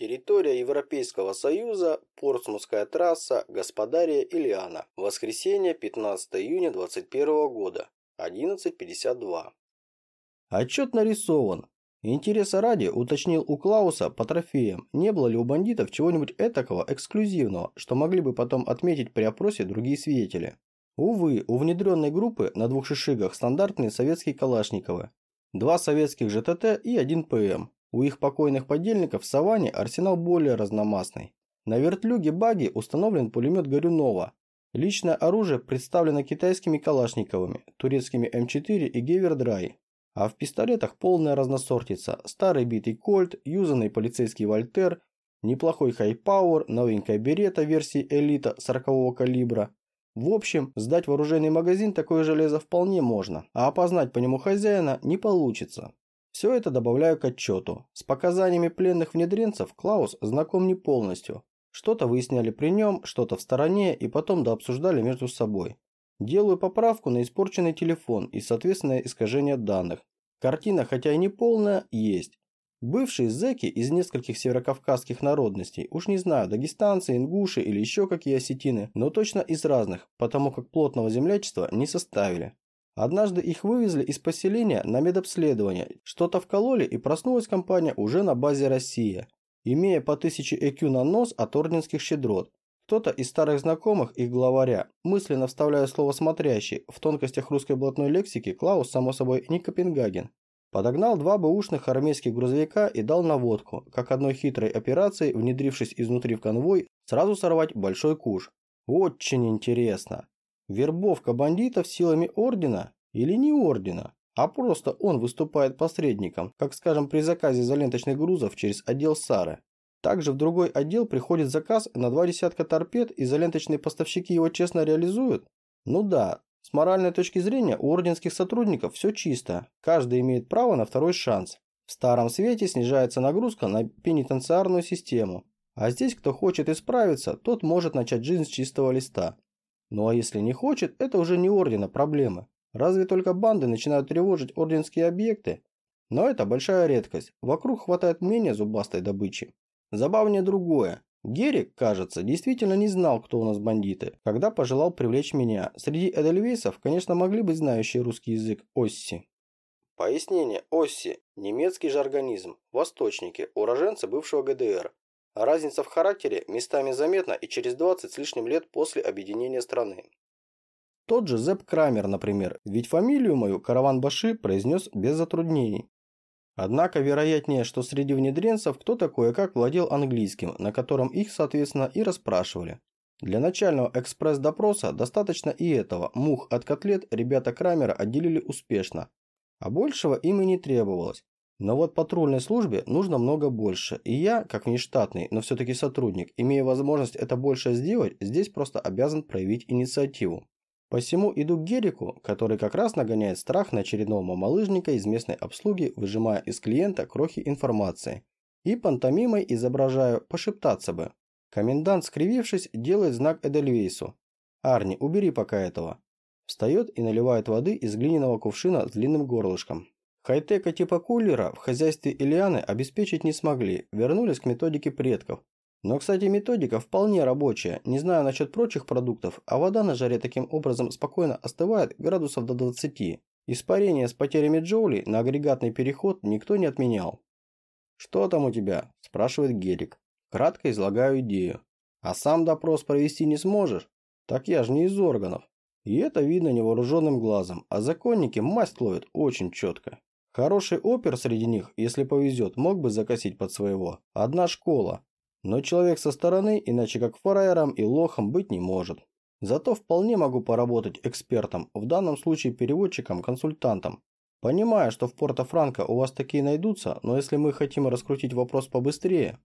Территория Европейского Союза, Портсмутская трасса, Господария Ильяна. Воскресенье, 15 июня 2021 года, 11.52. Отчет нарисован. Интереса ради уточнил у Клауса по трофеям, не было ли у бандитов чего-нибудь этакого эксклюзивного, что могли бы потом отметить при опросе другие свидетели. Увы, у внедренной группы на двух шишигах стандартные советские Калашниковы, два советских ЖТТ и один ПМ. У их покойных подельников в Саванне арсенал более разномастный. На вертлюге баги установлен пулемет Горюнова. Личное оружие представлено китайскими Калашниковыми, турецкими М4 и Гевердрай. А в пистолетах полная разносортица. Старый битый Кольт, юзанный полицейский Вольтер, неплохой Хайпауэр, новенькая Берета версии Элита 40-го калибра. В общем, сдать вооруженный магазин такое железо вполне можно, а опознать по нему хозяина не получится. Все это добавляю к отчету. С показаниями пленных внедренцев Клаус знаком не полностью. Что-то выясняли при нем, что-то в стороне и потом дообсуждали между собой. Делаю поправку на испорченный телефон и соответственное искажение данных. Картина, хотя и не полная, есть. Бывшие зэки из нескольких северокавказских народностей, уж не знаю, дагестанцы, ингуши или еще какие осетины, но точно из разных, потому как плотного землячества не составили. Однажды их вывезли из поселения на медобследование, что-то вкололи и проснулась компания уже на базе «Россия», имея по 1000 ЭКЮ на нос от орденских щедрот. Кто-то из старых знакомых их главаря, мысленно вставляя слово «смотрящий», в тонкостях русской блатной лексики Клаус, само собой, не Копенгаген. Подогнал два бэушных армейских грузовика и дал наводку, как одной хитрой операцией, внедрившись изнутри в конвой, сразу сорвать большой куш. Очень интересно. Вербовка бандитов силами ордена или не ордена, а просто он выступает посредником, как скажем при заказе за ленточных грузов через отдел САРы. Также в другой отдел приходит заказ на два десятка торпед и заленточные поставщики его честно реализуют? Ну да, с моральной точки зрения у орденских сотрудников все чисто, каждый имеет право на второй шанс. В старом свете снижается нагрузка на пенитенциарную систему, а здесь кто хочет исправиться, тот может начать жизнь с чистого листа. Ну а если не хочет, это уже не ордена проблемы. Разве только банды начинают тревожить орденские объекты? Но это большая редкость. Вокруг хватает мнения зубастой добычи. Забавнее другое. Герик, кажется, действительно не знал, кто у нас бандиты, когда пожелал привлечь меня. Среди эдельвейсов, конечно, могли быть знающие русский язык Осси. Пояснение. Осси. Немецкий жаргонизм. Восточники. Уроженцы бывшего ГДР. Разница в характере местами заметна и через 20 с лишним лет после объединения страны. Тот же Зепп Крамер, например, ведь фамилию мою Караван-Баши произнес без затруднений. Однако вероятнее, что среди внедренцев кто-то кое-как владел английским, на котором их, соответственно, и расспрашивали. Для начального экспресс-допроса достаточно и этого, мух от котлет ребята Крамера отделили успешно. А большего им и не требовалось. Но вот патрульной службе нужно много больше, и я, как внештатный, но все-таки сотрудник, имея возможность это больше сделать, здесь просто обязан проявить инициативу. Посему иду к Герику, который как раз нагоняет страх на очередного мамалыжника из местной обслуги, выжимая из клиента крохи информации. И пантомимой изображаю пошептаться бы. Комендант, скривившись, делает знак Эдельвейсу. «Арни, убери пока этого». Встает и наливает воды из глиняного кувшина с длинным горлышком. Хай-тека типа кулера в хозяйстве Ильяны обеспечить не смогли, вернулись к методике предков. Но, кстати, методика вполне рабочая, не знаю насчет прочих продуктов, а вода на жаре таким образом спокойно остывает градусов до 20. Испарение с потерями джоулей на агрегатный переход никто не отменял. «Что там у тебя?» – спрашивает Герик. Кратко излагаю идею. «А сам допрос провести не сможешь?» «Так я же не из органов». И это видно невооруженным глазом, а законники масть ловят очень четко. Хороший опер среди них, если повезет, мог бы закосить под своего. Одна школа. Но человек со стороны, иначе как фраером и лохом быть не может. Зато вполне могу поработать экспертом, в данном случае переводчиком-консультантом. Понимаю, что в Порто-Франко у вас такие найдутся, но если мы хотим раскрутить вопрос побыстрее...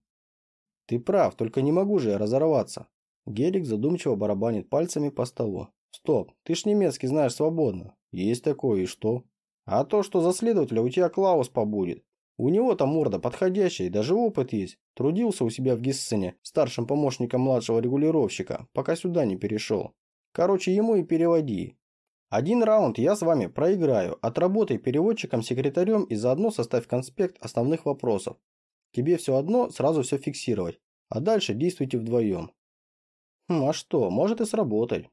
Ты прав, только не могу же я разорваться. Герик задумчиво барабанит пальцами по столу. Стоп, ты ж немецкий знаешь свободно. Есть такое, и что? А то, что за следователя у тебя Клаус побудет. У него-то морда подходящая, и даже опыт есть. Трудился у себя в Гиссене, старшим помощником младшего регулировщика, пока сюда не перешел. Короче, ему и переводи. Один раунд я с вами проиграю, отработай переводчиком-секретарем и заодно составь конспект основных вопросов. тебе все одно сразу все фиксировать, а дальше действуйте вдвоем. Хм, а что, может и сработать.